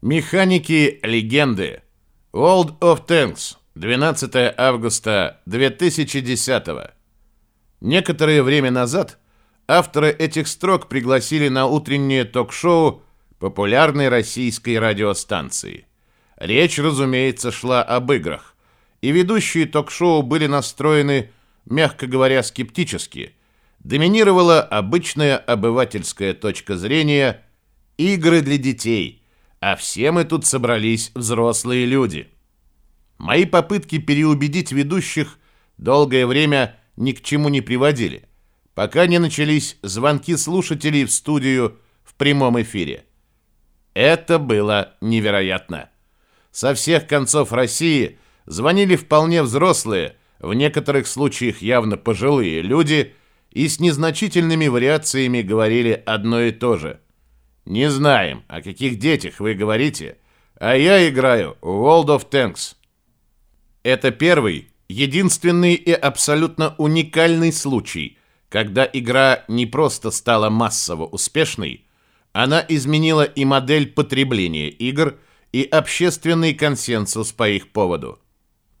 Механики легенды. World of Tanks. 12 августа 2010 Некоторое время назад авторы этих строк пригласили на утреннее ток-шоу популярной российской радиостанции. Речь, разумеется, шла об играх, и ведущие ток-шоу были настроены, мягко говоря, скептически. Доминировала обычная обывательская точка зрения «игры для детей», а все мы тут собрались взрослые люди. Мои попытки переубедить ведущих долгое время ни к чему не приводили, пока не начались звонки слушателей в студию в прямом эфире. Это было невероятно. Со всех концов России звонили вполне взрослые, в некоторых случаях явно пожилые люди и с незначительными вариациями говорили одно и то же. «Не знаем, о каких детях вы говорите, а я играю в World of Tanks». Это первый, единственный и абсолютно уникальный случай, когда игра не просто стала массово успешной, она изменила и модель потребления игр – и общественный консенсус по их поводу.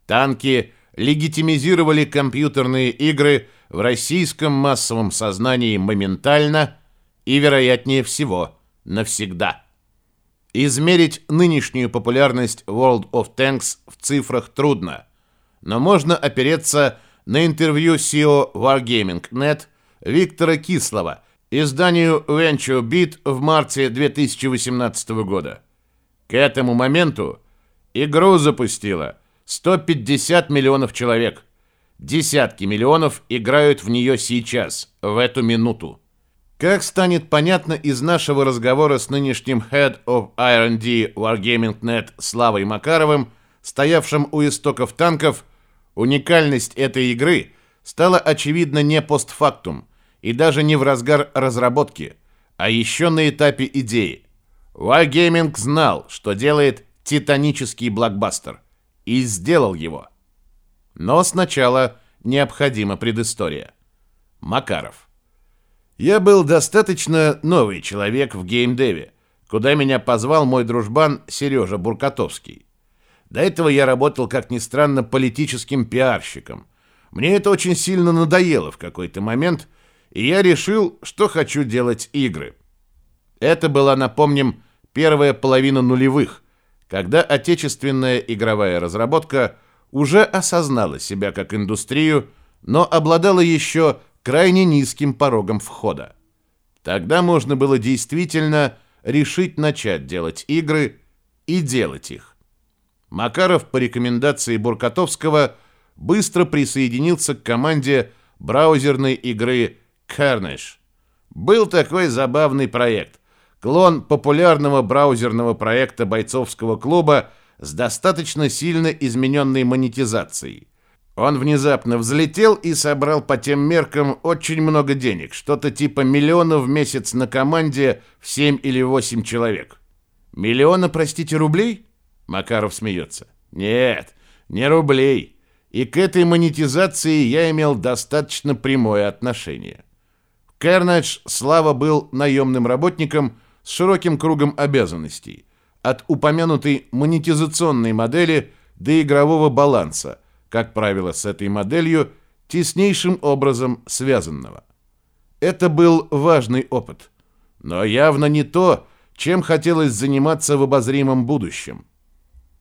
Танки легитимизировали компьютерные игры в российском массовом сознании моментально и, вероятнее всего, навсегда. Измерить нынешнюю популярность World of Tanks в цифрах трудно, но можно опереться на интервью CEO Wargaming.net Виктора Кислова изданию Venture Beat в марте 2018 года. К этому моменту игру запустило 150 миллионов человек. Десятки миллионов играют в нее сейчас, в эту минуту. Как станет понятно из нашего разговора с нынешним Head of R&D Wargaming.net Славой Макаровым, стоявшим у истоков танков, уникальность этой игры стала очевидна не постфактум и даже не в разгар разработки, а еще на этапе идеи. Wargaming знал, что делает титанический блокбастер, и сделал его. Но сначала необходима предыстория. Макаров. Я был достаточно новый человек в геймдеве, куда меня позвал мой дружбан Сережа Буркотовский. До этого я работал, как ни странно, политическим пиарщиком. Мне это очень сильно надоело в какой-то момент, и я решил, что хочу делать игры. Это была, напомним, первая половина нулевых, когда отечественная игровая разработка уже осознала себя как индустрию, но обладала еще крайне низким порогом входа. Тогда можно было действительно решить начать делать игры и делать их. Макаров по рекомендации Буркотовского быстро присоединился к команде браузерной игры Carnage. Был такой забавный проект клон популярного браузерного проекта бойцовского клуба с достаточно сильно измененной монетизацией. Он внезапно взлетел и собрал по тем меркам очень много денег, что-то типа миллиона в месяц на команде в 7 или 8 человек. Миллиона, простите, рублей? Макаров смеется. Нет, не рублей. И к этой монетизации я имел достаточно прямое отношение. Кернадж, Слава был наемным работником – с широким кругом обязанностей, от упомянутой монетизационной модели до игрового баланса, как правило, с этой моделью теснейшим образом связанного. Это был важный опыт, но явно не то, чем хотелось заниматься в обозримом будущем.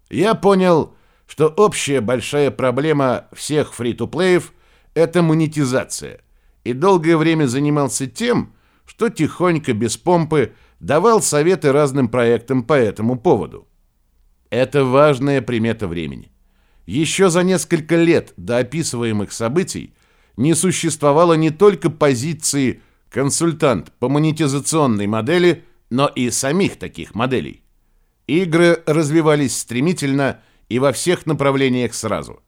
Я понял, что общая большая проблема всех фри-то-плеев – это монетизация, и долгое время занимался тем, что тихонько, без помпы – давал советы разным проектам по этому поводу. Это важная примета времени. Еще за несколько лет до описываемых событий не существовало не только позиции консультант по монетизационной модели, но и самих таких моделей. Игры развивались стремительно и во всех направлениях сразу.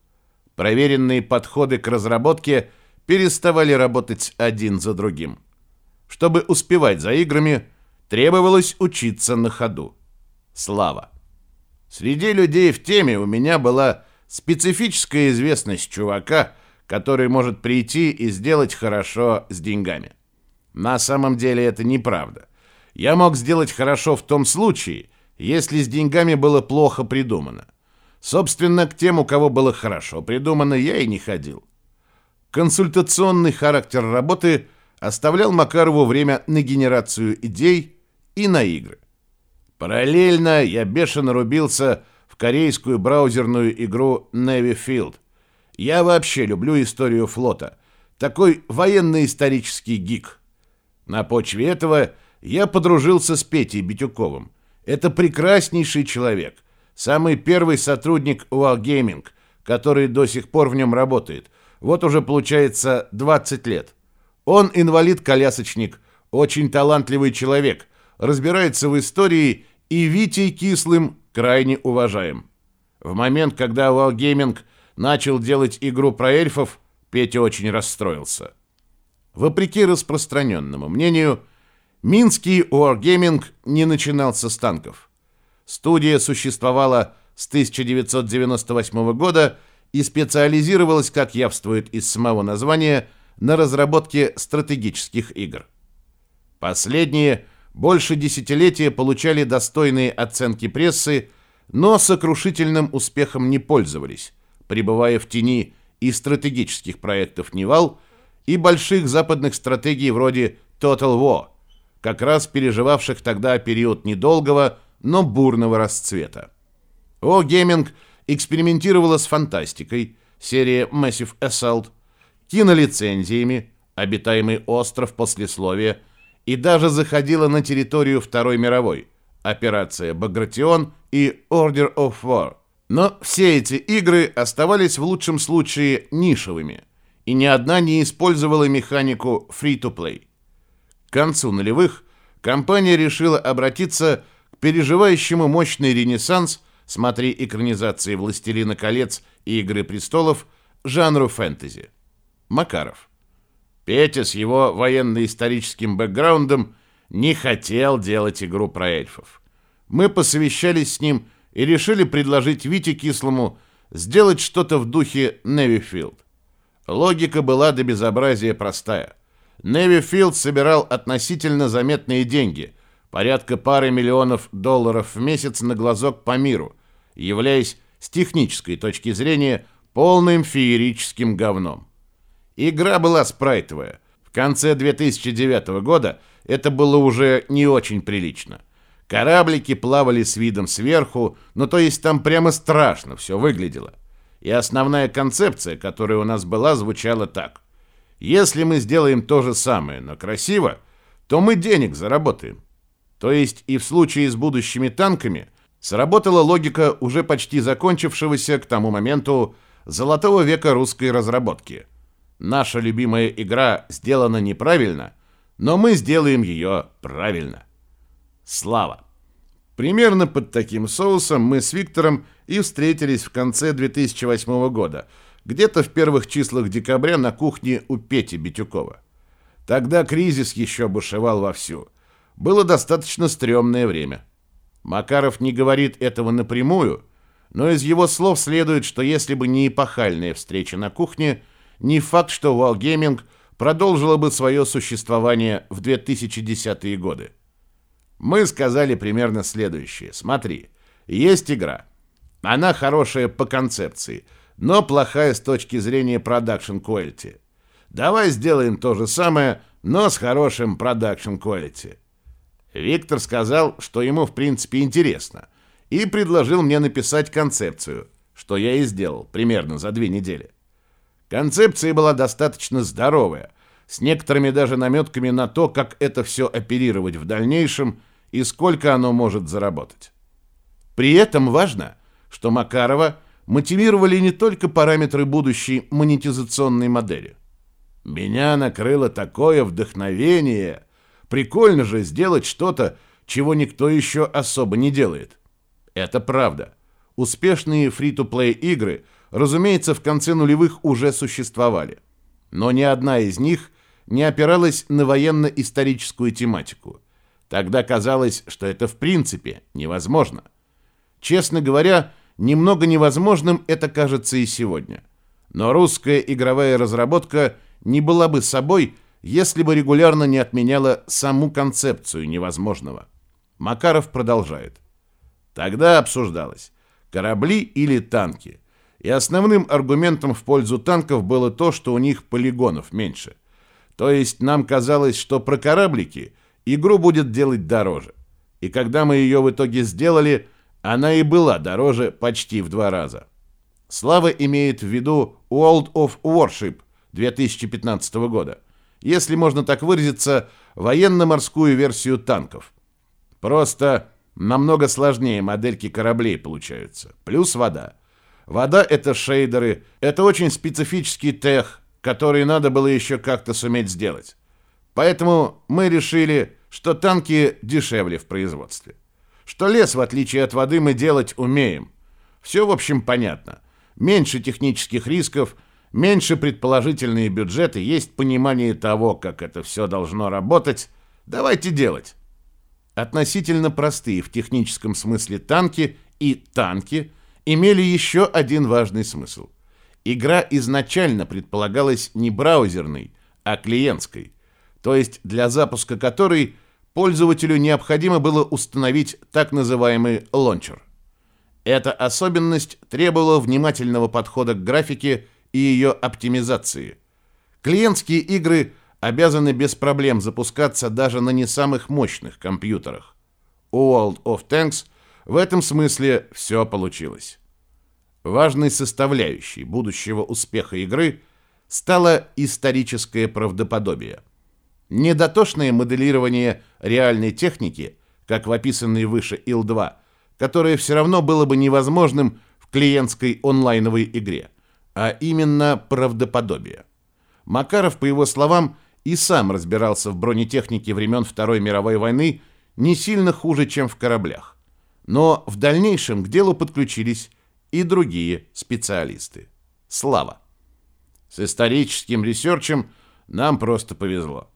Проверенные подходы к разработке переставали работать один за другим. Чтобы успевать за играми – Требовалось учиться на ходу. Слава. Среди людей в теме у меня была специфическая известность чувака, который может прийти и сделать хорошо с деньгами. На самом деле это неправда. Я мог сделать хорошо в том случае, если с деньгами было плохо придумано. Собственно, к тем, у кого было хорошо придумано, я и не ходил. Консультационный характер работы оставлял Макарову время на генерацию идей и на игры. Параллельно я бешено рубился корейскую браузерную игру Navy Field. Я вообще люблю историю флота. Такой военно-исторический гик. На почве этого я подружился с Петей Битюковым. Это прекраснейший человек. Самый первый сотрудник Wargaming, который до сих пор в нем работает. Вот уже получается 20 лет. Он инвалид-колясочник, очень талантливый человек, разбирается в истории и Витей Кислым крайне уважаем. В момент, когда Wargaming начал делать игру про эльфов, Петя очень расстроился. Вопреки распространенному мнению, Минский Wargaming не начинался с танков. Студия существовала с 1998 года и специализировалась, как явствует из самого названия, на разработке стратегических игр. Последние – больше десятилетия получали достойные оценки прессы, но сокрушительным успехом не пользовались, пребывая в тени и стратегических проектов Nival, и больших западных стратегий вроде Total War, как раз переживавших тогда период недолгого, но бурного расцвета. Wargaming экспериментировала с фантастикой, серия Massive Assault, кинолицензиями, обитаемый остров послесловия – и даже заходила на территорию Второй мировой, операция «Багратион» и «Order of War». Но все эти игры оставались в лучшем случае нишевыми, и ни одна не использовала механику free-to-play. К концу нулевых компания решила обратиться к переживающему мощный ренессанс, смотри экранизации «Властелина колец» и «Игры престолов», жанру фэнтези. Макаров. Петя с его военно-историческим бэкграундом не хотел делать игру про эльфов. Мы посовещались с ним и решили предложить Вите Кислому сделать что-то в духе Невифилд. Логика была до безобразия простая. Невифилд собирал относительно заметные деньги, порядка пары миллионов долларов в месяц на глазок по миру, являясь с технической точки зрения полным феерическим говном. Игра была спрайтовая. В конце 2009 года это было уже не очень прилично. Кораблики плавали с видом сверху, ну то есть там прямо страшно все выглядело. И основная концепция, которая у нас была, звучала так. Если мы сделаем то же самое, но красиво, то мы денег заработаем. То есть и в случае с будущими танками сработала логика уже почти закончившегося к тому моменту золотого века русской разработки – Наша любимая игра сделана неправильно, но мы сделаем ее правильно. Слава! Примерно под таким соусом мы с Виктором и встретились в конце 2008 года, где-то в первых числах декабря на кухне у Пети Битюкова. Тогда кризис еще бушевал вовсю. Было достаточно стрёмное время. Макаров не говорит этого напрямую, но из его слов следует, что если бы не эпохальная встреча на кухне – не факт, что Wargaming продолжила бы свое существование в 2010-е годы. Мы сказали примерно следующее. Смотри, есть игра. Она хорошая по концепции, но плохая с точки зрения продакшн quality. Давай сделаем то же самое, но с хорошим продакшн quality. Виктор сказал, что ему в принципе интересно, и предложил мне написать концепцию, что я и сделал примерно за две недели. Концепция была достаточно здоровая, с некоторыми даже наметками на то, как это все оперировать в дальнейшем и сколько оно может заработать. При этом важно, что Макарова мотивировали не только параметры будущей монетизационной модели. Меня накрыло такое вдохновение. Прикольно же сделать что-то, чего никто еще особо не делает. Это правда. Успешные фри-то-плей игры – разумеется, в конце нулевых уже существовали. Но ни одна из них не опиралась на военно-историческую тематику. Тогда казалось, что это в принципе невозможно. Честно говоря, немного невозможным это кажется и сегодня. Но русская игровая разработка не была бы собой, если бы регулярно не отменяла саму концепцию невозможного. Макаров продолжает. Тогда обсуждалось, корабли или танки. И основным аргументом в пользу танков было то, что у них полигонов меньше. То есть нам казалось, что про кораблики игру будет делать дороже. И когда мы ее в итоге сделали, она и была дороже почти в два раза. Слава имеет в виду World of Warship 2015 года. Если можно так выразиться, военно-морскую версию танков. Просто намного сложнее модельки кораблей получаются. Плюс вода. Вода — это шейдеры, это очень специфический тех, который надо было еще как-то суметь сделать. Поэтому мы решили, что танки дешевле в производстве. Что лес, в отличие от воды, мы делать умеем. Все, в общем, понятно. Меньше технических рисков, меньше предположительные бюджеты, есть понимание того, как это все должно работать. Давайте делать. Относительно простые в техническом смысле танки и танки имели еще один важный смысл. Игра изначально предполагалась не браузерной, а клиентской, то есть для запуска которой пользователю необходимо было установить так называемый лончер. Эта особенность требовала внимательного подхода к графике и ее оптимизации. Клиентские игры обязаны без проблем запускаться даже на не самых мощных компьютерах. У World of Tanks в этом смысле все получилось. Важной составляющей будущего успеха игры стало историческое правдоподобие. Недотошное моделирование реальной техники, как в описанной выше Ил-2, которое все равно было бы невозможным в клиентской онлайновой игре, а именно правдоподобие. Макаров, по его словам, и сам разбирался в бронетехнике времен Второй мировой войны не сильно хуже, чем в кораблях. Но в дальнейшем к делу подключились и другие специалисты. Слава. С историческим research ем нам просто повезло.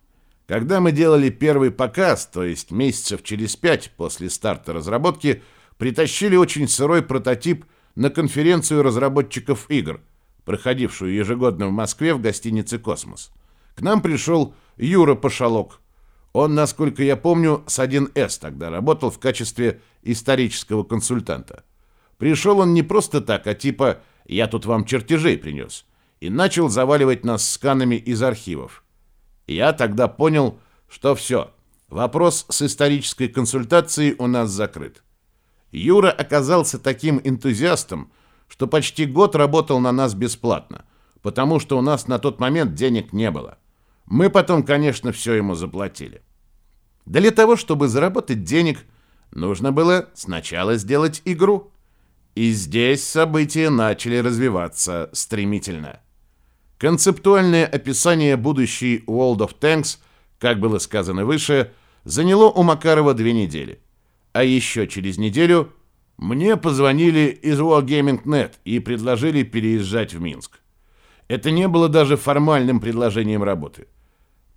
Когда мы делали первый показ, то есть месяцев через пять после старта разработки, притащили очень сырой прототип на конференцию разработчиков игр, проходившую ежегодно в Москве в гостинице «Космос». К нам пришел Юра Пошалок. Он, насколько я помню, с 1С тогда работал в качестве исторического консультанта. Пришел он не просто так, а типа «я тут вам чертежей принес» и начал заваливать нас сканами из архивов. Я тогда понял, что все, вопрос с исторической консультацией у нас закрыт. Юра оказался таким энтузиастом, что почти год работал на нас бесплатно, потому что у нас на тот момент денег не было. Мы потом, конечно, все ему заплатили. Для того, чтобы заработать денег, нужно было сначала сделать игру. И здесь события начали развиваться стремительно. Концептуальное описание будущей World of Tanks, как было сказано выше, заняло у Макарова две недели. А еще через неделю мне позвонили из Wargaming.net и предложили переезжать в Минск. Это не было даже формальным предложением работы.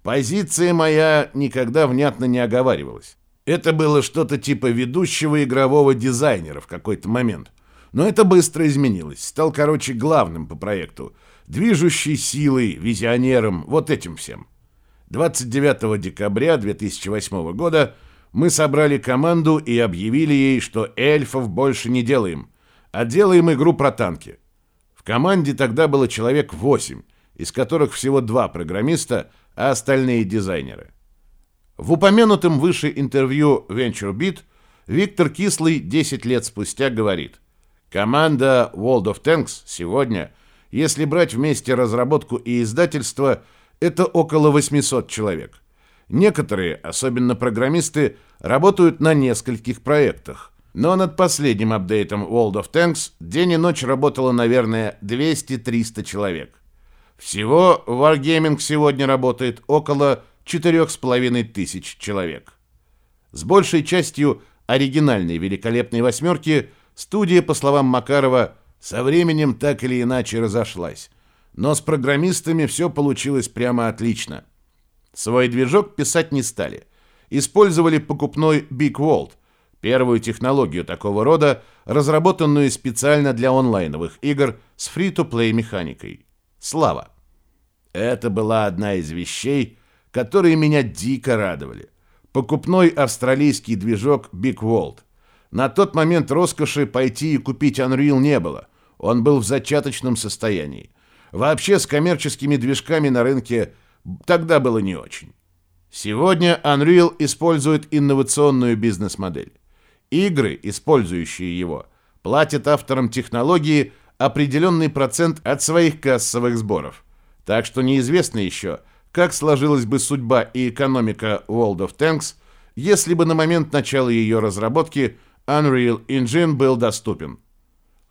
Позиция моя никогда внятно не оговаривалась. Это было что-то типа ведущего игрового дизайнера в какой-то момент. Но это быстро изменилось. Стал, короче, главным по проекту. Движущей силой, визионером, вот этим всем. 29 декабря 2008 года мы собрали команду и объявили ей, что эльфов больше не делаем, а делаем игру про танки. В команде тогда было человек 8, из которых всего два программиста, а остальные дизайнеры. В упомянутом выше интервью VentureBeat Виктор Кислый 10 лет спустя говорит – Команда World of Tanks сегодня, если брать вместе разработку и издательство, это около 800 человек. Некоторые, особенно программисты, работают на нескольких проектах. Но над последним апдейтом World of Tanks день и ночь работало, наверное, 200-300 человек. Всего Wargaming сегодня работает около 4,5 тысяч человек. С большей частью оригинальной великолепной восьмерки – Студия, по словам Макарова, со временем так или иначе разошлась. Но с программистами все получилось прямо отлично. Свой движок писать не стали. Использовали покупной Big Vault, первую технологию такого рода, разработанную специально для онлайновых игр с фри-то-плей механикой. Слава. Это была одна из вещей, которые меня дико радовали. Покупной австралийский движок Big Vault. На тот момент роскоши пойти и купить Unreal не было. Он был в зачаточном состоянии. Вообще с коммерческими движками на рынке тогда было не очень. Сегодня Unreal использует инновационную бизнес-модель. Игры, использующие его, платят авторам технологии определенный процент от своих кассовых сборов. Так что неизвестно еще, как сложилась бы судьба и экономика World of Tanks, если бы на момент начала ее разработки Unreal Engine был доступен.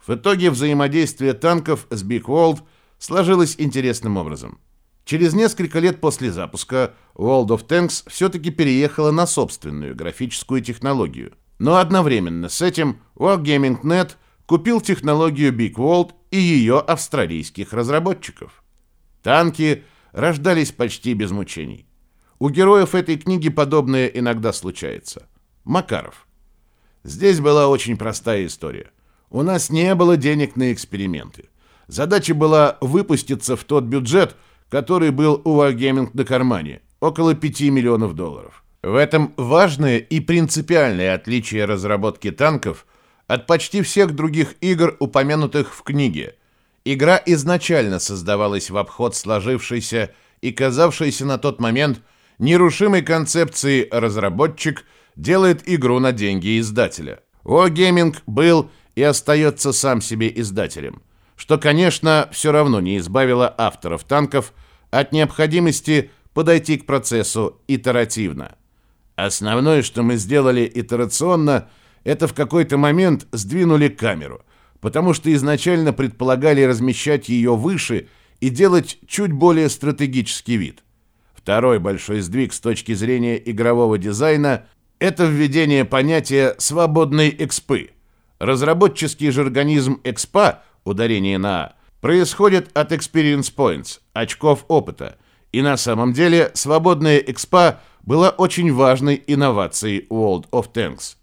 В итоге взаимодействие танков с Big World сложилось интересным образом. Через несколько лет после запуска World of Tanks все-таки переехала на собственную графическую технологию. Но одновременно с этим Wargaming.net купил технологию Big World и ее австралийских разработчиков. Танки рождались почти без мучений. У героев этой книги подобное иногда случается. Макаров. Здесь была очень простая история. У нас не было денег на эксперименты. Задача была выпуститься в тот бюджет, который был у Wargaming на кармане, около 5 миллионов долларов. В этом важное и принципиальное отличие разработки танков от почти всех других игр, упомянутых в книге. Игра изначально создавалась в обход сложившейся и казавшейся на тот момент нерушимой концепции «разработчик делает игру на деньги издателя». Wargaming был и остается сам себе издателем, что, конечно, все равно не избавило авторов танков от необходимости подойти к процессу итеративно. Основное, что мы сделали итерационно, это в какой-то момент сдвинули камеру, потому что изначально предполагали размещать ее выше и делать чуть более стратегический вид. Второй большой сдвиг с точки зрения игрового дизайна – это введение понятия «свободной экспы», Разработческий жаргонизм экспа, ударение на «а», происходит от experience points, очков опыта, и на самом деле свободная экспа была очень важной инновацией World of Tanks.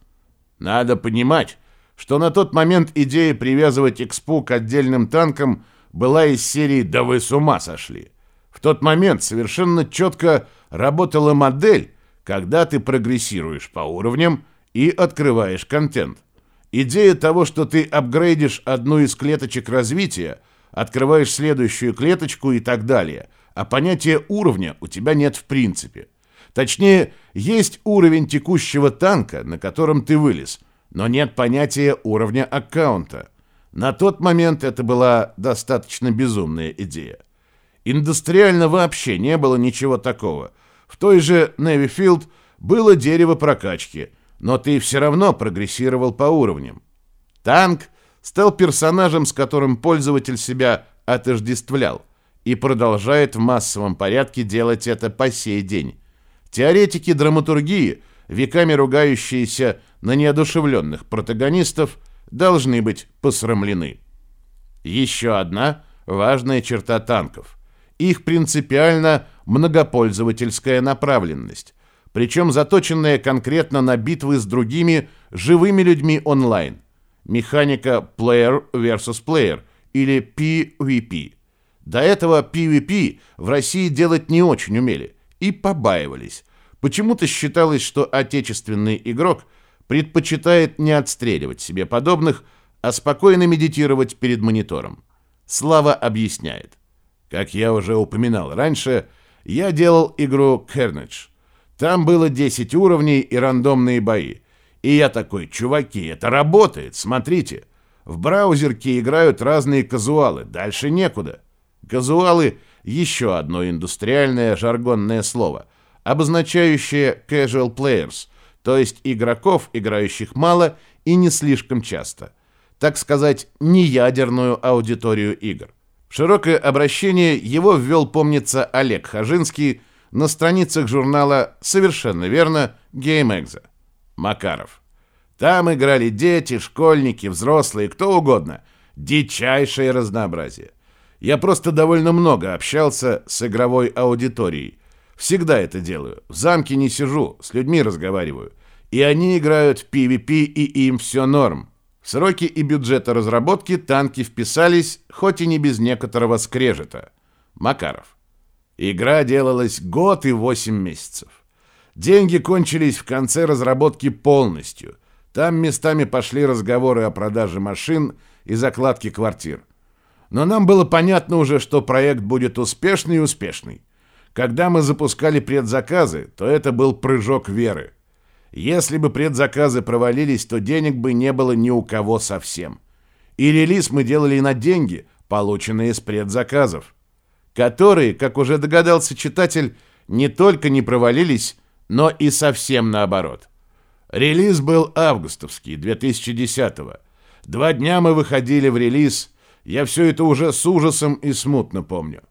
Надо понимать, что на тот момент идея привязывать экспу к отдельным танкам была из серии «Да вы с ума сошли!». В тот момент совершенно четко работала модель, когда ты прогрессируешь по уровням и открываешь контент. Идея того, что ты апгрейдишь одну из клеточек развития, открываешь следующую клеточку и так далее, а понятия уровня у тебя нет в принципе. Точнее, есть уровень текущего танка, на котором ты вылез, но нет понятия уровня аккаунта. На тот момент это была достаточно безумная идея. Индустриально вообще не было ничего такого. В той же Nevyfield было дерево прокачки – но ты все равно прогрессировал по уровням. Танк стал персонажем, с которым пользователь себя отождествлял, и продолжает в массовом порядке делать это по сей день. Теоретики драматургии, веками ругающиеся на неодушевленных протагонистов, должны быть посрамлены. Еще одна важная черта танков – их принципиально многопользовательская направленность причем заточенная конкретно на битвы с другими живыми людьми онлайн. Механика Player versus Player или PvP. До этого PvP в России делать не очень умели и побаивались. Почему-то считалось, что отечественный игрок предпочитает не отстреливать себе подобных, а спокойно медитировать перед монитором. Слава объясняет. Как я уже упоминал раньше, я делал игру Carnage – там было 10 уровней и рандомные бои. И я такой, чуваки, это работает, смотрите. В браузерке играют разные казуалы, дальше некуда. Казуалы – еще одно индустриальное жаргонное слово, обозначающее casual players, то есть игроков, играющих мало и не слишком часто. Так сказать, неядерную аудиторию игр. Широкое обращение его ввел, помнится, Олег Хажинский – на страницах журнала «Совершенно верно» GameExa. Макаров. Там играли дети, школьники, взрослые, кто угодно. Дичайшее разнообразие. Я просто довольно много общался с игровой аудиторией. Всегда это делаю. В замке не сижу, с людьми разговариваю. И они играют в PvP, и им все норм. В сроки и бюджета разработки танки вписались, хоть и не без некоторого скрежета. Макаров. Игра делалась год и восемь месяцев. Деньги кончились в конце разработки полностью. Там местами пошли разговоры о продаже машин и закладке квартир. Но нам было понятно уже, что проект будет успешный и успешный. Когда мы запускали предзаказы, то это был прыжок веры. Если бы предзаказы провалились, то денег бы не было ни у кого совсем. И релиз мы делали на деньги, полученные с предзаказов, которые, как уже догадался читатель, не только не провалились, но и совсем наоборот. Релиз был августовский, 2010-го. Два дня мы выходили в релиз, я все это уже с ужасом и смутно помню.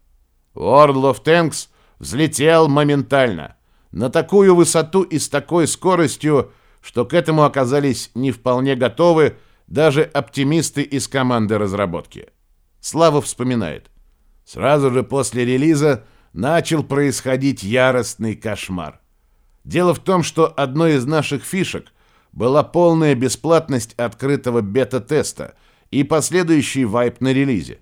World of Tanks взлетел моментально, на такую высоту и с такой скоростью, что к этому оказались не вполне готовы даже оптимисты из команды разработки. Слава вспоминает. Сразу же после релиза начал происходить яростный кошмар. Дело в том, что одной из наших фишек была полная бесплатность открытого бета-теста и последующий вайп на релизе.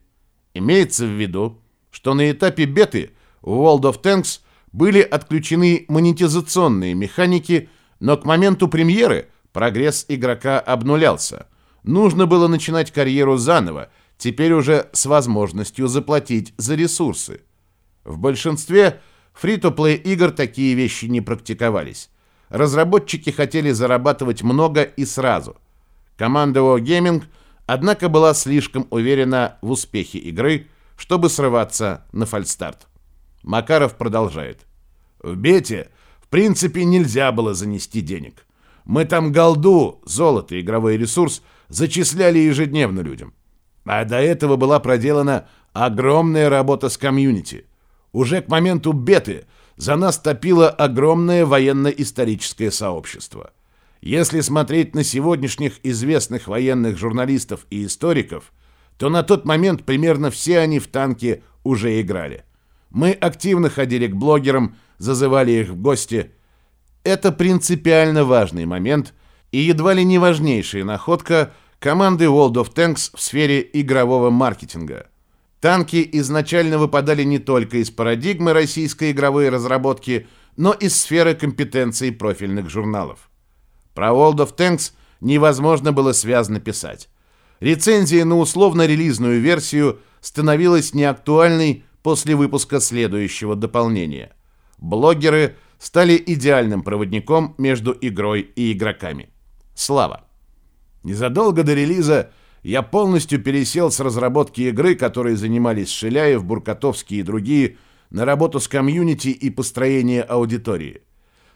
Имеется в виду, что на этапе беты World of Tanks были отключены монетизационные механики, но к моменту премьеры прогресс игрока обнулялся. Нужно было начинать карьеру заново, теперь уже с возможностью заплатить за ресурсы. В большинстве фри-то-плей игр такие вещи не практиковались. Разработчики хотели зарабатывать много и сразу. Команда Wargaming, однако, была слишком уверена в успехе игры, чтобы срываться на фальстарт. Макаров продолжает. В бете, в принципе, нельзя было занести денег. Мы там голду, золото, игровой ресурс зачисляли ежедневно людям. А до этого была проделана огромная работа с комьюнити. Уже к моменту беты за нас топило огромное военно-историческое сообщество. Если смотреть на сегодняшних известных военных журналистов и историков, то на тот момент примерно все они в танке уже играли. Мы активно ходили к блогерам, зазывали их в гости. Это принципиально важный момент и едва ли не важнейшая находка команды World of Tanks в сфере игрового маркетинга. Танки изначально выпадали не только из парадигмы российской игровой разработки, но и из сферы компетенций профильных журналов. Про World of Tanks невозможно было связно писать. Рецензия на условно-релизную версию становилась неактуальной после выпуска следующего дополнения. Блогеры стали идеальным проводником между игрой и игроками. Слава. Незадолго до релиза я полностью пересел с разработки игры, которой занимались Шиляев, Буркотовский и другие, на работу с комьюнити и построение аудитории.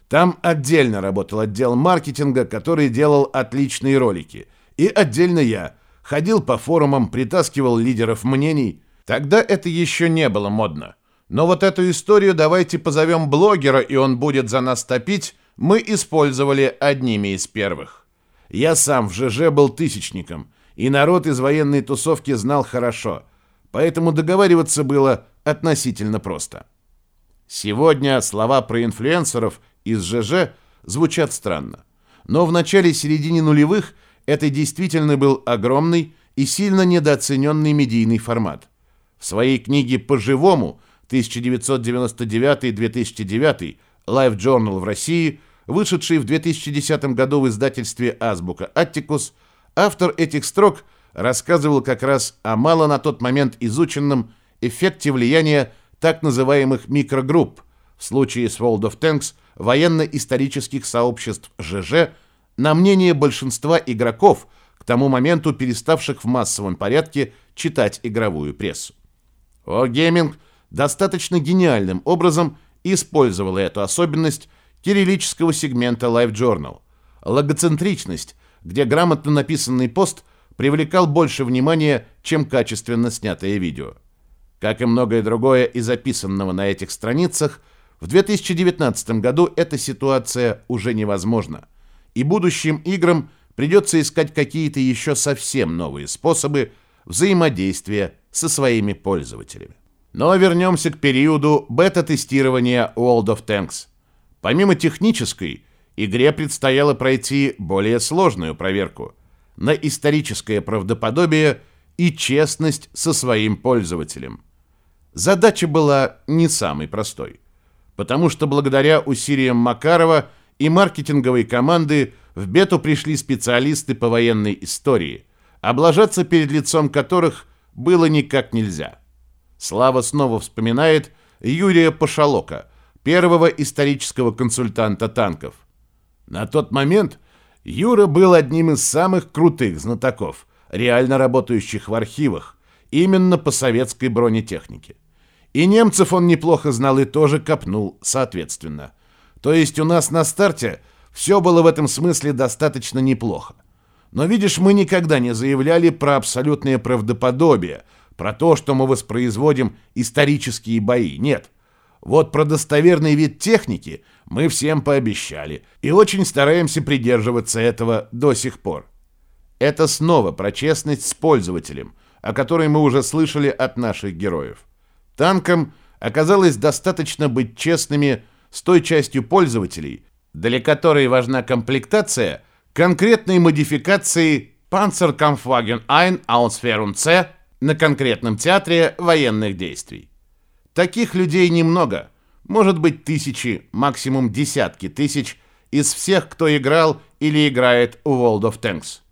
Там отдельно работал отдел маркетинга, который делал отличные ролики. И отдельно я. Ходил по форумам, притаскивал лидеров мнений. Тогда это еще не было модно. Но вот эту историю давайте позовем блогера, и он будет за нас топить, мы использовали одними из первых. Я сам в ЖЖ был тысячником – и народ из военной тусовки знал хорошо, поэтому договариваться было относительно просто. Сегодня слова про инфлюенсеров из ЖЖ звучат странно, но в начале-середине нулевых это действительно был огромный и сильно недооцененный медийный формат. В своей книге «По-живому» 1999-2009 Life Journal в России, вышедший в 2010 году в издательстве «Азбука Аттикус», Автор этих строк рассказывал как раз о мало на тот момент изученном эффекте влияния так называемых микрогрупп, в случае с World of Tanks военно-исторических сообществ ЖЖ, на мнение большинства игроков, к тому моменту переставших в массовом порядке читать игровую прессу. Wargaming достаточно гениальным образом использовал эту особенность кириллического сегмента LiveJournal. Логоцентричность где грамотно написанный пост привлекал больше внимания, чем качественно снятое видео. Как и многое другое из записанного на этих страницах, в 2019 году эта ситуация уже невозможна, и будущим играм придется искать какие-то еще совсем новые способы взаимодействия со своими пользователями. Но вернемся к периоду бета-тестирования World of Tanks. Помимо технической, игре предстояло пройти более сложную проверку на историческое правдоподобие и честность со своим пользователем. Задача была не самой простой, потому что благодаря усилиям Макарова и маркетинговой команды в бету пришли специалисты по военной истории, облажаться перед лицом которых было никак нельзя. Слава снова вспоминает Юрия Пашалока, первого исторического консультанта танков. На тот момент Юра был одним из самых крутых знатоков, реально работающих в архивах, именно по советской бронетехнике. И немцев он неплохо знал и тоже копнул соответственно. То есть у нас на старте все было в этом смысле достаточно неплохо. Но видишь, мы никогда не заявляли про абсолютное правдоподобие, про то, что мы воспроизводим исторические бои. Нет. Вот про достоверный вид техники мы всем пообещали и очень стараемся придерживаться этого до сих пор. Это снова про честность с пользователем, о которой мы уже слышали от наших героев. Танкам оказалось достаточно быть честными с той частью пользователей, для которой важна комплектация конкретной модификации Panzerkampfwagen 1 Ausführung C на конкретном театре военных действий. Таких людей немного, может быть тысячи, максимум десятки тысяч из всех, кто играл или играет у World of Tanks.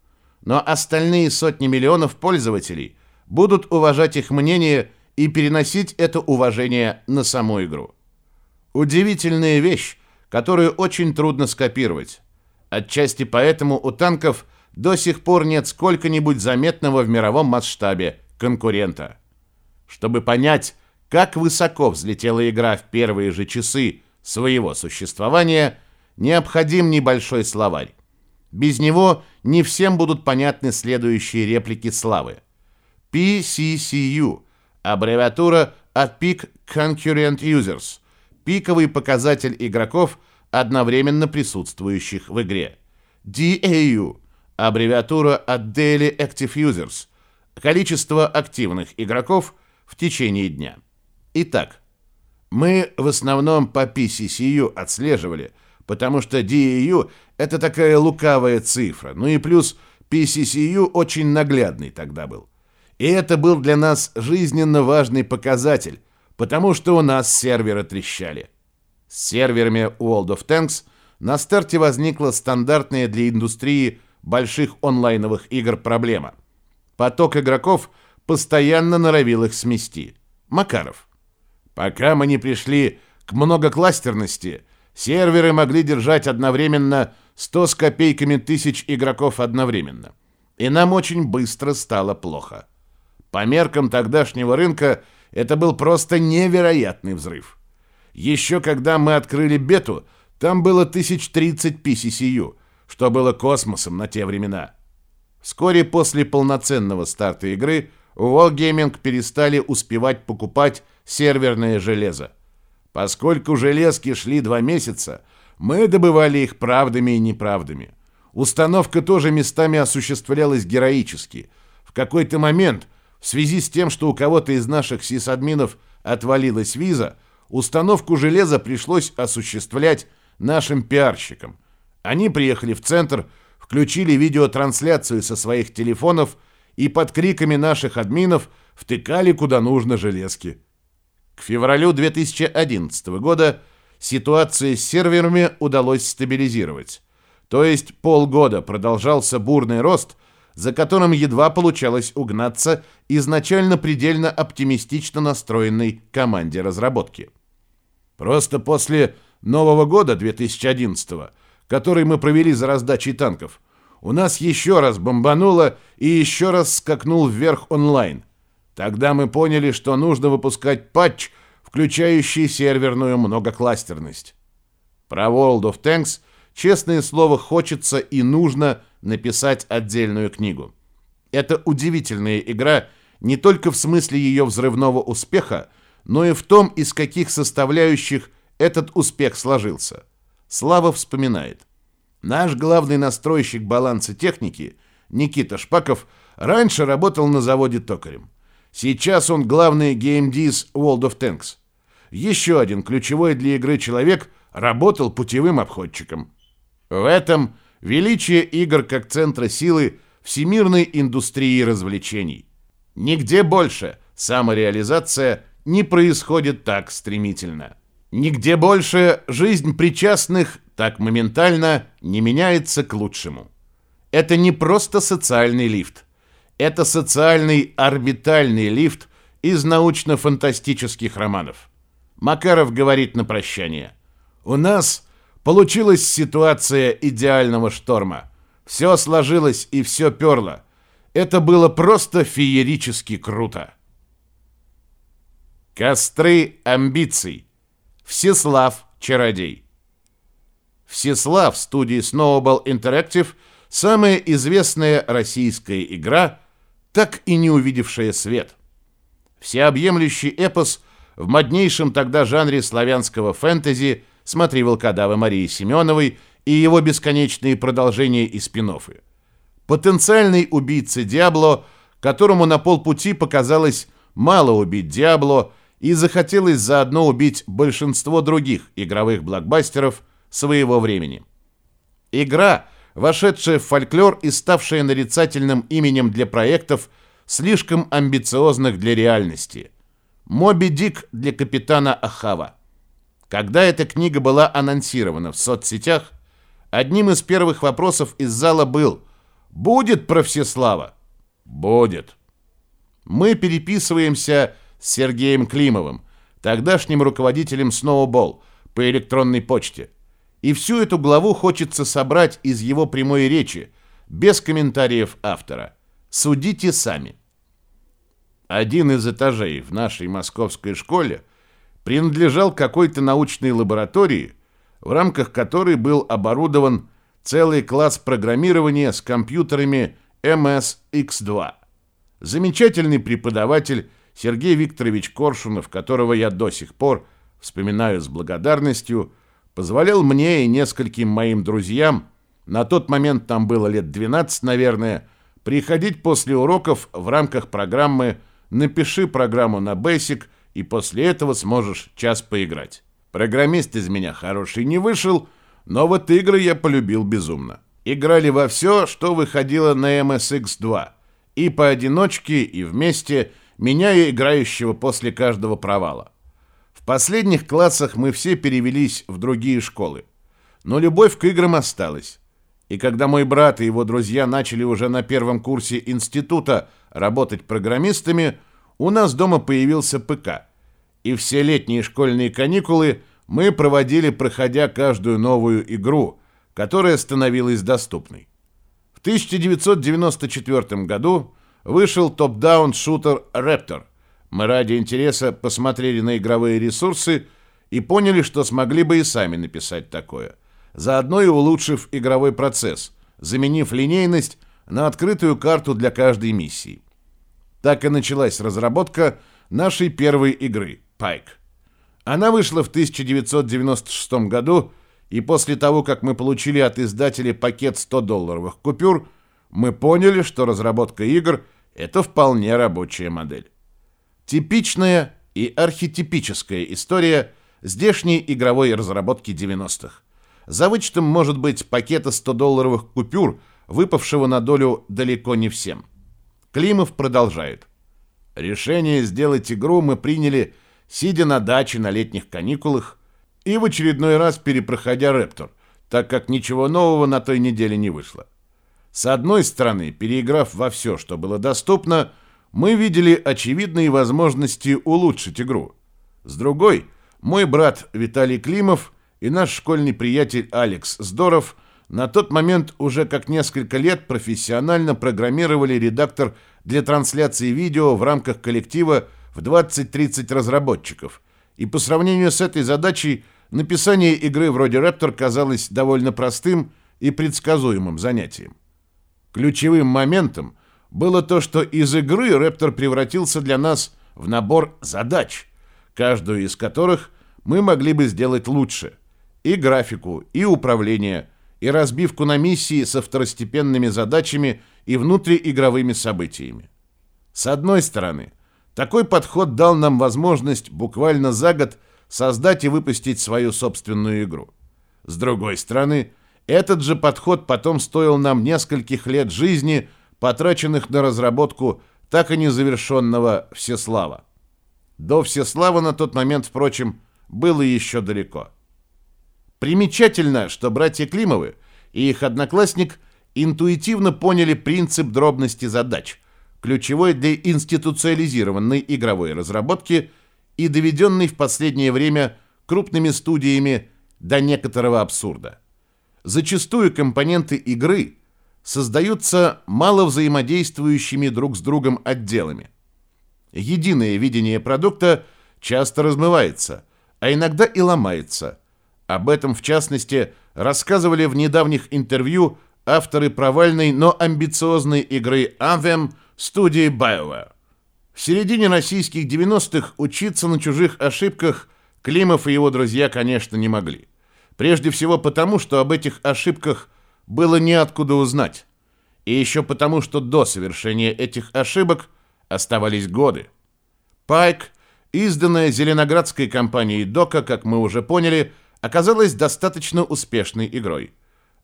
Но остальные сотни миллионов пользователей будут уважать их мнение и переносить это уважение на саму игру. Удивительная вещь, которую очень трудно скопировать. Отчасти поэтому у танков до сих пор нет сколько-нибудь заметного в мировом масштабе конкурента. Чтобы понять, как высоко взлетела игра в первые же часы своего существования, необходим небольшой словарь. Без него не всем будут понятны следующие реплики славы. PCCU – аббревиатура от Peak Concurrent Users – пиковый показатель игроков, одновременно присутствующих в игре. DAU – аббревиатура от Daily Active Users – количество активных игроков в течение дня. Итак, мы в основном по PCCU отслеживали, потому что DAU – это такая лукавая цифра, ну и плюс PCCU очень наглядный тогда был. И это был для нас жизненно важный показатель, потому что у нас серверы трещали. С серверами World of Tanks на старте возникла стандартная для индустрии больших онлайновых игр проблема. Поток игроков постоянно норовил их смести. Макаров. Пока мы не пришли к многокластерности, серверы могли держать одновременно 100 с копейками тысяч игроков одновременно. И нам очень быстро стало плохо. По меркам тогдашнего рынка это был просто невероятный взрыв. Еще когда мы открыли бету, там было 1030 PCCU, что было космосом на те времена. Вскоре после полноценного старта игры Wargaming перестали успевать покупать серверное железо. Поскольку железки шли два месяца, мы добывали их правдами и неправдами. Установка тоже местами осуществлялась героически. В какой-то момент в связи с тем, что у кого-то из наших сисадминов отвалилась виза, установку железа пришлось осуществлять нашим пиарщикам. Они приехали в центр, включили видеотрансляцию со своих телефонов и под криками наших админов втыкали куда нужно железки. К февралю 2011 года ситуацию с серверами удалось стабилизировать. То есть полгода продолжался бурный рост – за которым едва получалось угнаться изначально предельно оптимистично настроенной команде разработки. Просто после Нового года 2011 который мы провели за раздачей танков, у нас еще раз бомбануло и еще раз скакнул вверх онлайн. Тогда мы поняли, что нужно выпускать патч, включающий серверную многокластерность. Про World of Tanks, честное слово, хочется и нужно – написать отдельную книгу. Это удивительная игра не только в смысле ее взрывного успеха, но и в том, из каких составляющих этот успех сложился. Слава вспоминает. Наш главный настройщик баланса техники, Никита Шпаков, раньше работал на заводе токарем. Сейчас он главный геймдиз World of Tanks. Еще один ключевой для игры человек работал путевым обходчиком. В этом Величие игр как центра силы всемирной индустрии развлечений. Нигде больше самореализация не происходит так стремительно. Нигде больше жизнь причастных так моментально не меняется к лучшему. Это не просто социальный лифт. Это социальный орбитальный лифт из научно-фантастических романов. Макаров говорит на прощание. «У нас получилась ситуация идеального шторма. Все сложилось и все перло. Это было просто феерически круто». Костры амбиций. Всеслав Чародей. Всеслав студии Snowball Interactive самая известная российская игра, так и не увидевшая свет. Всеобъемлющий эпос в моднейшем тогда жанре славянского фэнтези «Смотри волкодавы» Марии Семеновой и его бесконечные продолжения и спин -оффы. Потенциальный убийца Диабло, которому на полпути показалось мало убить Диабло, и захотелось заодно убить большинство других игровых блокбастеров своего времени. Игра, вошедшая в фольклор и ставшая нарицательным именем для проектов, слишком амбициозных для реальности. «Моби Дик» для капитана Ахава. Когда эта книга была анонсирована в соцсетях, одним из первых вопросов из зала был «Будет про Всеслава?» «Будет». Мы переписываемся с Сергеем Климовым, тогдашним руководителем Snowball, по электронной почте. И всю эту главу хочется собрать из его прямой речи, без комментариев автора. Судите сами. Один из этажей в нашей московской школе принадлежал какой-то научной лаборатории, в рамках которой был оборудован целый класс программирования с компьютерами MSX2. Замечательный преподаватель Сергей Викторович Коршунов, которого я до сих пор вспоминаю с благодарностью, позволял мне и нескольким моим друзьям, на тот момент там было лет 12, наверное, приходить после уроков в рамках программы «Напиши программу на Basic, и после этого сможешь час поиграть». Программист из меня хороший не вышел, но вот игры я полюбил безумно. Играли во все, что выходило на MSX2, и поодиночке, и вместе – меняя играющего после каждого провала. В последних классах мы все перевелись в другие школы. Но любовь к играм осталась. И когда мой брат и его друзья начали уже на первом курсе института работать программистами, у нас дома появился ПК. И все летние школьные каникулы мы проводили, проходя каждую новую игру, которая становилась доступной. В 1994 году вышел топ-даун шутер Raptor. Мы ради интереса посмотрели на игровые ресурсы и поняли, что смогли бы и сами написать такое. Заодно и улучшив игровой процесс, заменив линейность на открытую карту для каждой миссии. Так и началась разработка нашей первой игры Pike. Она вышла в 1996 году, и после того, как мы получили от издателя пакет 100 долларовых купюр, мы поняли, что разработка игр – это вполне рабочая модель. Типичная и архетипическая история здешней игровой разработки 90-х. За вычетом, может быть, пакета 100-долларовых купюр, выпавшего на долю далеко не всем. Климов продолжает. Решение сделать игру мы приняли, сидя на даче на летних каникулах и в очередной раз перепроходя Рептор, так как ничего нового на той неделе не вышло. С одной стороны, переиграв во все, что было доступно, мы видели очевидные возможности улучшить игру. С другой, мой брат Виталий Климов и наш школьный приятель Алекс Здоров на тот момент уже как несколько лет профессионально программировали редактор для трансляции видео в рамках коллектива в 20-30 разработчиков. И по сравнению с этой задачей, написание игры вроде Raptor казалось довольно простым и предсказуемым занятием. Ключевым моментом было то, что из игры Raptor превратился для нас в набор задач, каждую из которых мы могли бы сделать лучше. И графику, и управление, и разбивку на миссии со второстепенными задачами и внутриигровыми событиями. С одной стороны, такой подход дал нам возможность буквально за год создать и выпустить свою собственную игру. С другой стороны, этот же подход потом стоил нам нескольких лет жизни, потраченных на разработку так и незавершенного Всеслава. До Всеслава на тот момент, впрочем, было еще далеко. Примечательно, что братья Климовы и их одноклассник интуитивно поняли принцип дробности задач, ключевой для институциализированной игровой разработки и доведенной в последнее время крупными студиями до некоторого абсурда. Зачастую компоненты игры создаются мало взаимодействующими друг с другом отделами. Единое видение продукта часто размывается, а иногда и ломается. Об этом, в частности, рассказывали в недавних интервью авторы провальной, но амбициозной игры Anthem студии BioWare. В середине российских 90-х учиться на чужих ошибках Климов и его друзья, конечно, не могли. Прежде всего потому, что об этих ошибках было неоткуда узнать. И еще потому, что до совершения этих ошибок оставались годы. Пайк, изданная зеленоградской компанией Дока, как мы уже поняли, оказалась достаточно успешной игрой.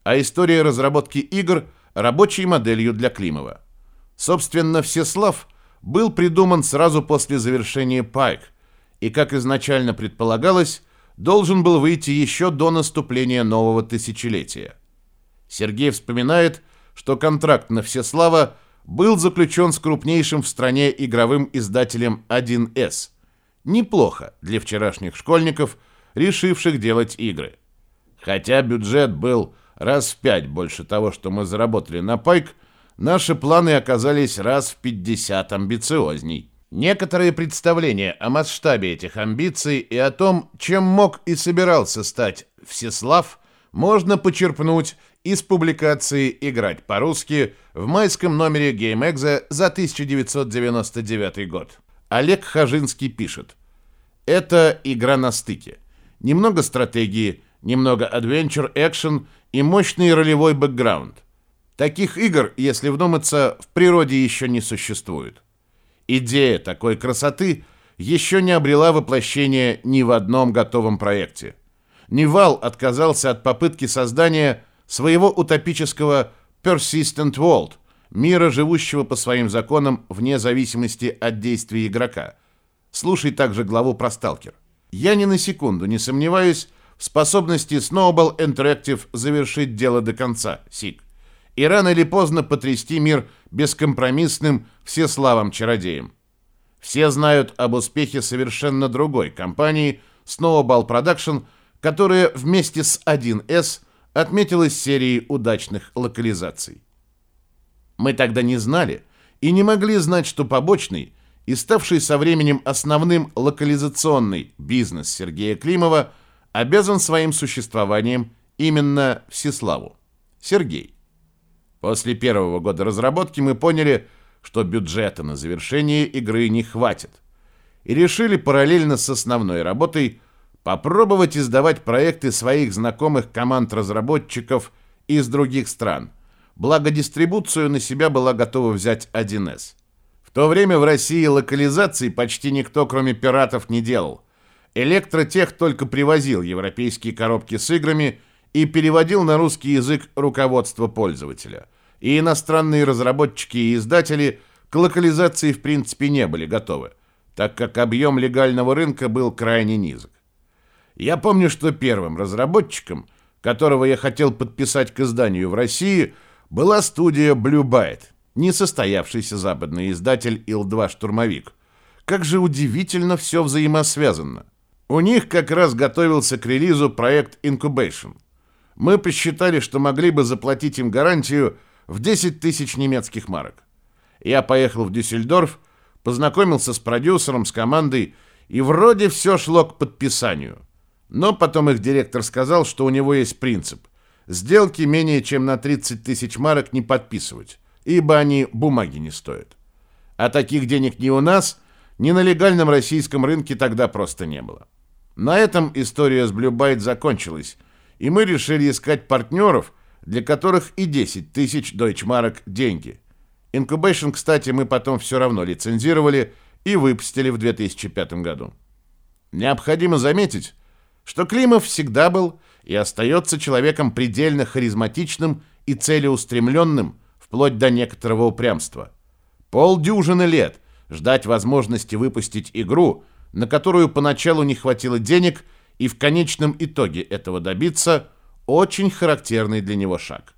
А история разработки игр – рабочей моделью для Климова. Собственно, Всеслав был придуман сразу после завершения Пайк, и, как изначально предполагалось, должен был выйти еще до наступления нового тысячелетия. Сергей вспоминает, что контракт на Всеслава был заключен с крупнейшим в стране игровым издателем 1С. Неплохо для вчерашних школьников, решивших делать игры. Хотя бюджет был раз в пять больше того, что мы заработали на Пайк, наши планы оказались раз в 50 амбициозней. Некоторые представления о масштабе этих амбиций и о том, чем мог и собирался стать Всеслав, можно почерпнуть из публикации «Играть по-русски» в майском номере GameExa за 1999 год. Олег Хажинский пишет. Это игра на стыке. Немного стратегии, немного adventure, экшен и мощный ролевой бэкграунд. Таких игр, если вдуматься, в природе еще не существует. Идея такой красоты еще не обрела воплощения ни в одном готовом проекте. Невал отказался от попытки создания своего утопического Persistent World, мира, живущего по своим законам вне зависимости от действий игрока. Слушай также главу про Сталкер. Я ни на секунду не сомневаюсь в способности Snowball Interactive завершить дело до конца, СИК и рано или поздно потрясти мир бескомпромиссным всеславом чародеем. Все знают об успехе совершенно другой компании Snowball Production, которая вместе с 1С отметилась серией удачных локализаций. Мы тогда не знали и не могли знать, что побочный и ставший со временем основным локализационный бизнес Сергея Климова обязан своим существованием именно Всеславу. Сергей. После первого года разработки мы поняли, что бюджета на завершение игры не хватит. И решили параллельно с основной работой попробовать издавать проекты своих знакомых команд разработчиков из других стран. Благо дистрибуцию на себя была готова взять 1С. В то время в России локализации почти никто, кроме пиратов, не делал. Электротех только привозил европейские коробки с играми и переводил на русский язык руководство пользователя. И иностранные разработчики и издатели к локализации в принципе не были готовы, так как объем легального рынка был крайне низок. Я помню, что первым разработчиком, которого я хотел подписать к изданию в России, была студия Blue Byte, несостоявшийся западный издатель Ил-2 «Штурмовик». Как же удивительно все взаимосвязано. У них как раз готовился к релизу проект Incubation – мы посчитали, что могли бы заплатить им гарантию в 10 тысяч немецких марок. Я поехал в Дюссельдорф, познакомился с продюсером, с командой, и вроде все шло к подписанию. Но потом их директор сказал, что у него есть принцип. Сделки менее чем на 30 тысяч марок не подписывать, ибо они бумаги не стоят. А таких денег ни у нас, ни на легальном российском рынке тогда просто не было. На этом история с Byte закончилась, и мы решили искать партнеров, для которых и 10 тысяч дойчмарок – деньги. Incubation, кстати, мы потом все равно лицензировали и выпустили в 2005 году. Необходимо заметить, что Климов всегда был и остается человеком предельно харизматичным и целеустремленным, вплоть до некоторого упрямства. Полдюжины лет ждать возможности выпустить игру, на которую поначалу не хватило денег – и в конечном итоге этого добиться – очень характерный для него шаг.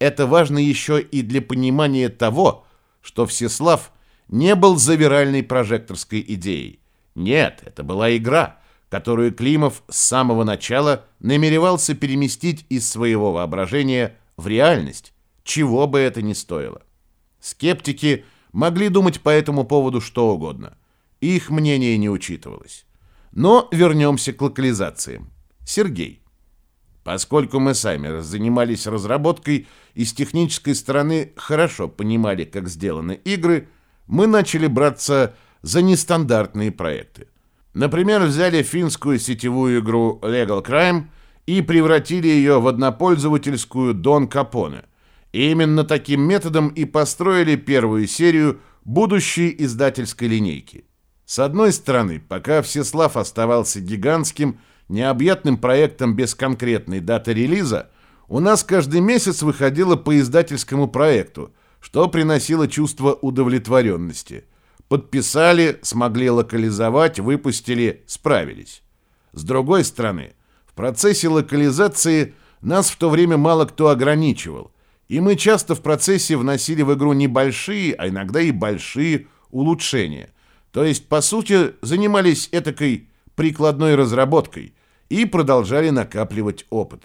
Это важно еще и для понимания того, что Всеслав не был завиральной прожекторской идеей. Нет, это была игра, которую Климов с самого начала намеревался переместить из своего воображения в реальность, чего бы это ни стоило. Скептики могли думать по этому поводу что угодно. Их мнение не учитывалось. Но вернемся к локализациям. Сергей. Поскольку мы сами занимались разработкой и с технической стороны хорошо понимали, как сделаны игры, мы начали браться за нестандартные проекты. Например, взяли финскую сетевую игру Legal Crime и превратили ее в однопользовательскую Don Capone. И именно таким методом и построили первую серию будущей издательской линейки. С одной стороны, пока Всеслав оставался гигантским, необъятным проектом без конкретной даты релиза, у нас каждый месяц выходило по издательскому проекту, что приносило чувство удовлетворенности. Подписали, смогли локализовать, выпустили, справились. С другой стороны, в процессе локализации нас в то время мало кто ограничивал, и мы часто в процессе вносили в игру небольшие, а иногда и большие улучшения. То есть, по сути, занимались этакой прикладной разработкой и продолжали накапливать опыт.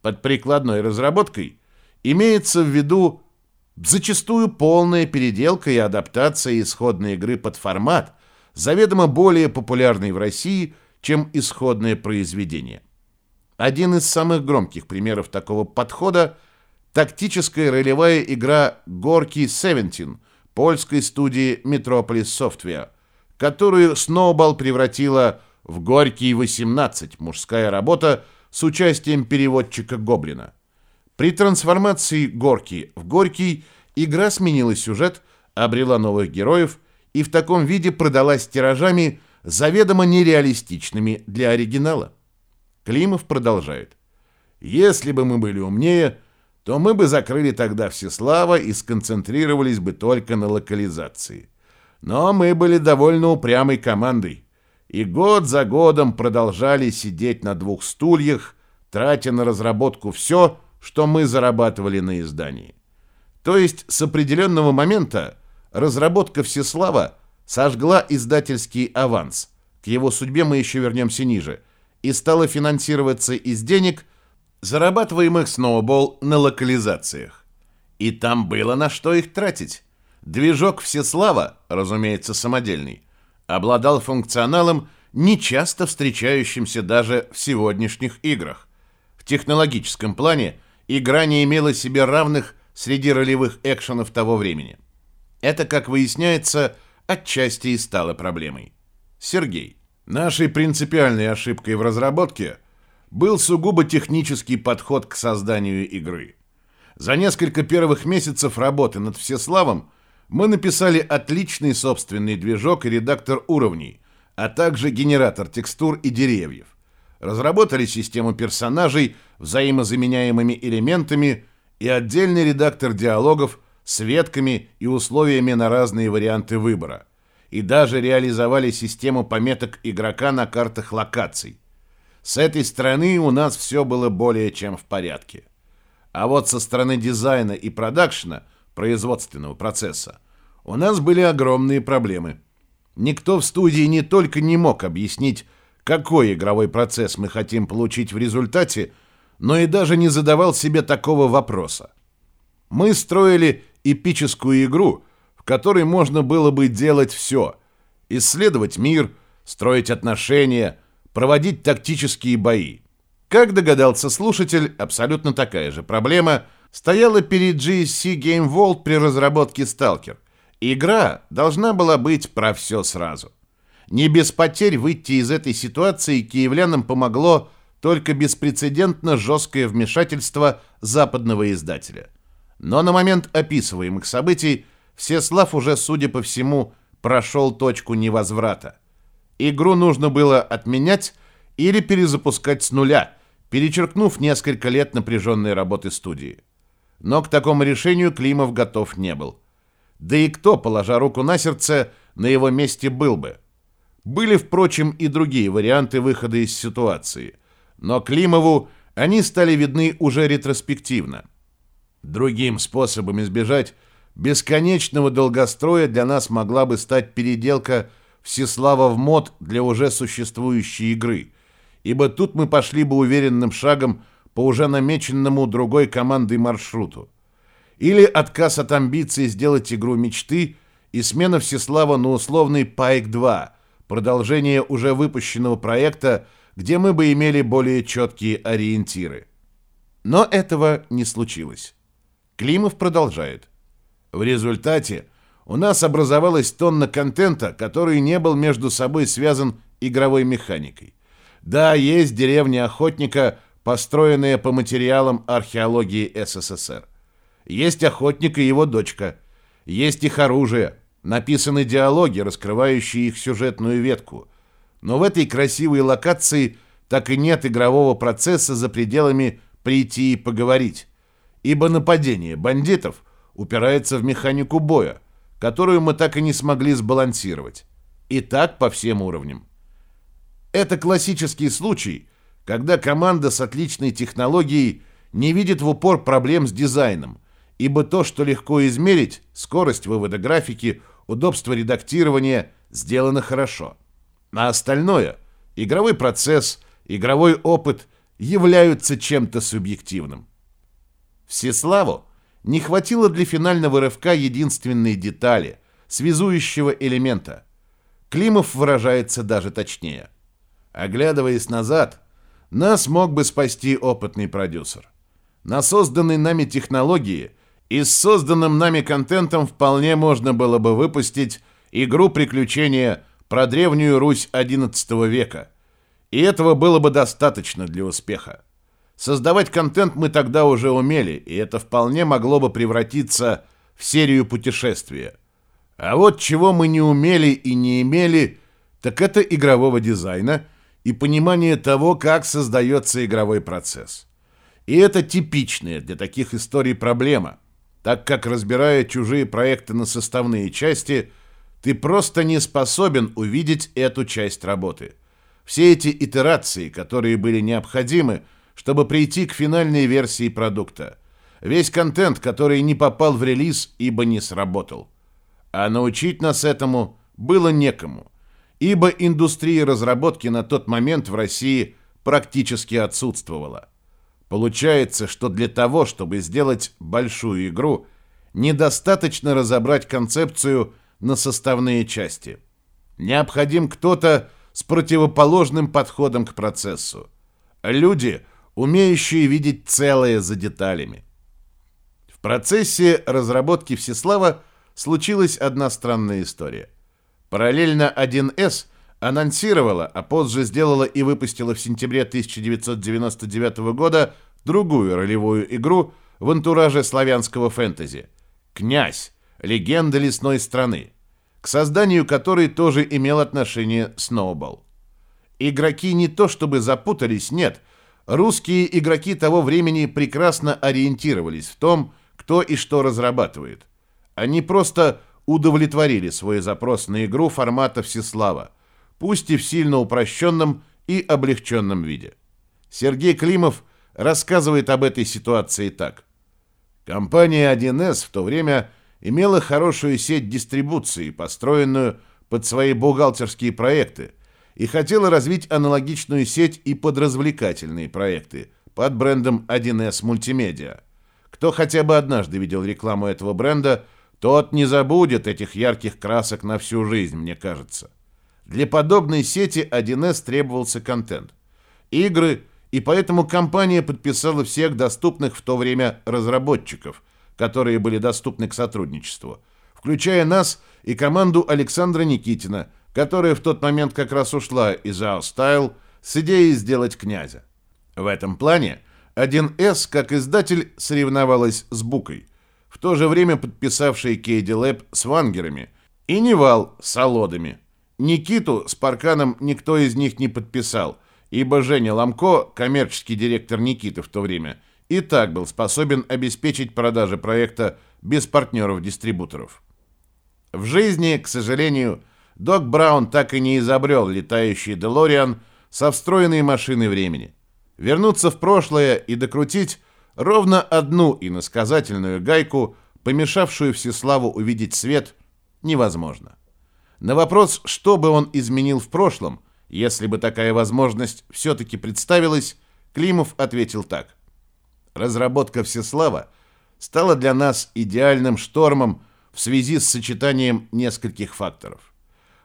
Под прикладной разработкой имеется в виду зачастую полная переделка и адаптация исходной игры под формат, заведомо более популярный в России, чем исходное произведение. Один из самых громких примеров такого подхода – тактическая ролевая игра «Горки 17» польской студии Metropolis Software, которую Snowball превратила в «Горький 18» мужская работа с участием переводчика Гоблина. При трансформации «Горки» в «Горький» игра сменила сюжет, обрела новых героев и в таком виде продалась тиражами, заведомо нереалистичными для оригинала. Климов продолжает. «Если бы мы были умнее, то мы бы закрыли тогда Всеслава и сконцентрировались бы только на локализации. Но мы были довольно упрямой командой, и год за годом продолжали сидеть на двух стульях, тратя на разработку все, что мы зарабатывали на издании. То есть с определенного момента разработка Всеслава сожгла издательский аванс, к его судьбе мы еще вернемся ниже, и стала финансироваться из денег – зарабатываемых Snowball на локализациях. И там было на что их тратить. Движок Всеслава, разумеется, самодельный, обладал функционалом, нечасто встречающимся даже в сегодняшних играх. В технологическом плане игра не имела себе равных среди ролевых экшенов того времени. Это, как выясняется, отчасти и стало проблемой. Сергей. Нашей принципиальной ошибкой в разработке был сугубо технический подход к созданию игры. За несколько первых месяцев работы над Всеславом мы написали отличный собственный движок и редактор уровней, а также генератор текстур и деревьев. Разработали систему персонажей взаимозаменяемыми элементами и отдельный редактор диалогов с ветками и условиями на разные варианты выбора. И даже реализовали систему пометок игрока на картах локаций. С этой стороны у нас все было более чем в порядке. А вот со стороны дизайна и продакшена, производственного процесса, у нас были огромные проблемы. Никто в студии не только не мог объяснить, какой игровой процесс мы хотим получить в результате, но и даже не задавал себе такого вопроса. Мы строили эпическую игру, в которой можно было бы делать все. Исследовать мир, строить отношения – проводить тактические бои. Как догадался слушатель, абсолютно такая же проблема стояла перед GSC Game World при разработке Stalker. Игра должна была быть про все сразу. Не без потерь выйти из этой ситуации киевлянам помогло только беспрецедентно жесткое вмешательство западного издателя. Но на момент описываемых событий Всеслав уже, судя по всему, прошел точку невозврата. Игру нужно было отменять или перезапускать с нуля, перечеркнув несколько лет напряженной работы студии. Но к такому решению Климов готов не был. Да и кто, положа руку на сердце, на его месте был бы? Были, впрочем, и другие варианты выхода из ситуации, но Климову они стали видны уже ретроспективно. Другим способом избежать бесконечного долгостроя для нас могла бы стать переделка Всеслава в мод для уже существующей игры, ибо тут мы пошли бы уверенным шагом по уже намеченному другой командой маршруту. Или отказ от амбиций сделать игру мечты и смена Всеслава на условный Пайк-2, продолжение уже выпущенного проекта, где мы бы имели более четкие ориентиры. Но этого не случилось. Климов продолжает. В результате у нас образовалась тонна контента, который не был между собой связан игровой механикой. Да, есть деревня охотника, построенная по материалам археологии СССР. Есть охотник и его дочка. Есть их оружие. Написаны диалоги, раскрывающие их сюжетную ветку. Но в этой красивой локации так и нет игрового процесса за пределами прийти и поговорить. Ибо нападение бандитов упирается в механику боя, которую мы так и не смогли сбалансировать. И так по всем уровням. Это классический случай, когда команда с отличной технологией не видит в упор проблем с дизайном, ибо то, что легко измерить, скорость вывода графики, удобство редактирования, сделано хорошо. А остальное, игровой процесс, игровой опыт, являются чем-то субъективным. Всеславу не хватило для финального рывка единственной детали, связующего элемента. Климов выражается даже точнее. Оглядываясь назад, нас мог бы спасти опытный продюсер. На созданной нами технологии – и с созданным нами контентом вполне можно было бы выпустить игру приключения про древнюю Русь XI века. И этого было бы достаточно для успеха. Создавать контент мы тогда уже умели, и это вполне могло бы превратиться в серию путешествия. А вот чего мы не умели и не имели, так это игрового дизайна и понимания того, как создается игровой процесс. И это типичная для таких историй проблема – так как, разбирая чужие проекты на составные части, ты просто не способен увидеть эту часть работы. Все эти итерации, которые были необходимы, чтобы прийти к финальной версии продукта. Весь контент, который не попал в релиз, ибо не сработал. А научить нас этому было некому, ибо индустрия разработки на тот момент в России практически отсутствовала. Получается, что для того, чтобы сделать большую игру, недостаточно разобрать концепцию на составные части. Необходим кто-то с противоположным подходом к процессу. Люди, умеющие видеть целое за деталями. В процессе разработки Всеслава случилась одна странная история. Параллельно 1С анонсировала, а позже сделала и выпустила в сентябре 1999 года другую ролевую игру в антураже славянского фэнтези «Князь. Легенда лесной страны», к созданию которой тоже имел отношение Сноуболл. Игроки не то чтобы запутались, нет, русские игроки того времени прекрасно ориентировались в том, кто и что разрабатывает. Они просто удовлетворили свой запрос на игру формата Всеслава – пусть и в сильно упрощенном и облегченном виде. Сергей Климов рассказывает об этой ситуации так. Компания 1С в то время имела хорошую сеть дистрибуции, построенную под свои бухгалтерские проекты, и хотела развить аналогичную сеть и под развлекательные проекты под брендом 1С Мультимедиа. Кто хотя бы однажды видел рекламу этого бренда, тот не забудет этих ярких красок на всю жизнь, мне кажется. Для подобной сети 1С требовался контент. Игры, и поэтому компания подписала всех доступных в то время разработчиков, которые были доступны к сотрудничеству, включая нас и команду Александра Никитина, которая в тот момент как раз ушла из Outstyle с идеей сделать князя. В этом плане 1С, как издатель, соревновалась с Букой, в то же время подписавшей K-D Lab с Вангерами, и Nival с Аллодами – Никиту с Парканом никто из них не подписал, ибо Женя Ломко, коммерческий директор Никиты в то время, и так был способен обеспечить продажи проекта без партнеров-дистрибуторов. В жизни, к сожалению, Док Браун так и не изобрел летающий Делориан со встроенной машиной времени. Вернуться в прошлое и докрутить ровно одну иносказательную гайку, помешавшую Всеславу увидеть свет, невозможно. На вопрос, что бы он изменил в прошлом, если бы такая возможность все-таки представилась, Климов ответил так. Разработка Всеслава стала для нас идеальным штормом в связи с сочетанием нескольких факторов.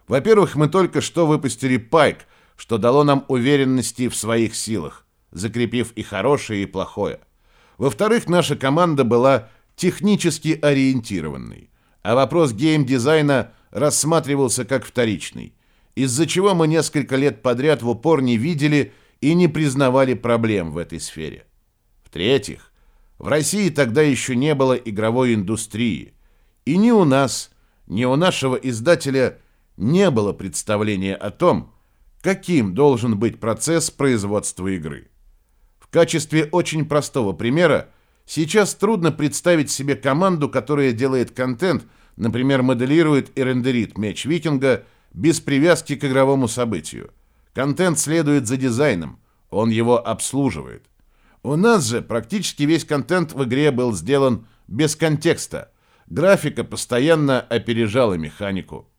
Во-первых, мы только что выпустили Пайк, что дало нам уверенности в своих силах, закрепив и хорошее, и плохое. Во-вторых, наша команда была технически ориентированной, а вопрос геймдизайна рассматривался как вторичный, из-за чего мы несколько лет подряд в упор не видели и не признавали проблем в этой сфере. В-третьих, в России тогда еще не было игровой индустрии, и ни у нас, ни у нашего издателя не было представления о том, каким должен быть процесс производства игры. В качестве очень простого примера сейчас трудно представить себе команду, которая делает контент, например, моделирует и рендерит меч викинга без привязки к игровому событию. Контент следует за дизайном, он его обслуживает. У нас же практически весь контент в игре был сделан без контекста. Графика постоянно опережала механику.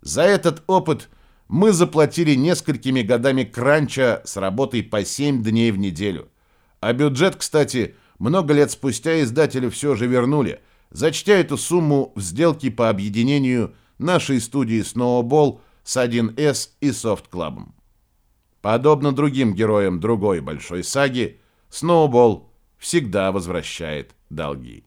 За этот опыт мы заплатили несколькими годами кранча с работой по 7 дней в неделю. А бюджет, кстати, много лет спустя издатели все же вернули, зачтя эту сумму в сделке по объединению нашей студии Snowball с 1С и Soft Club. Подобно другим героям другой большой саги, Сноубол всегда возвращает долги.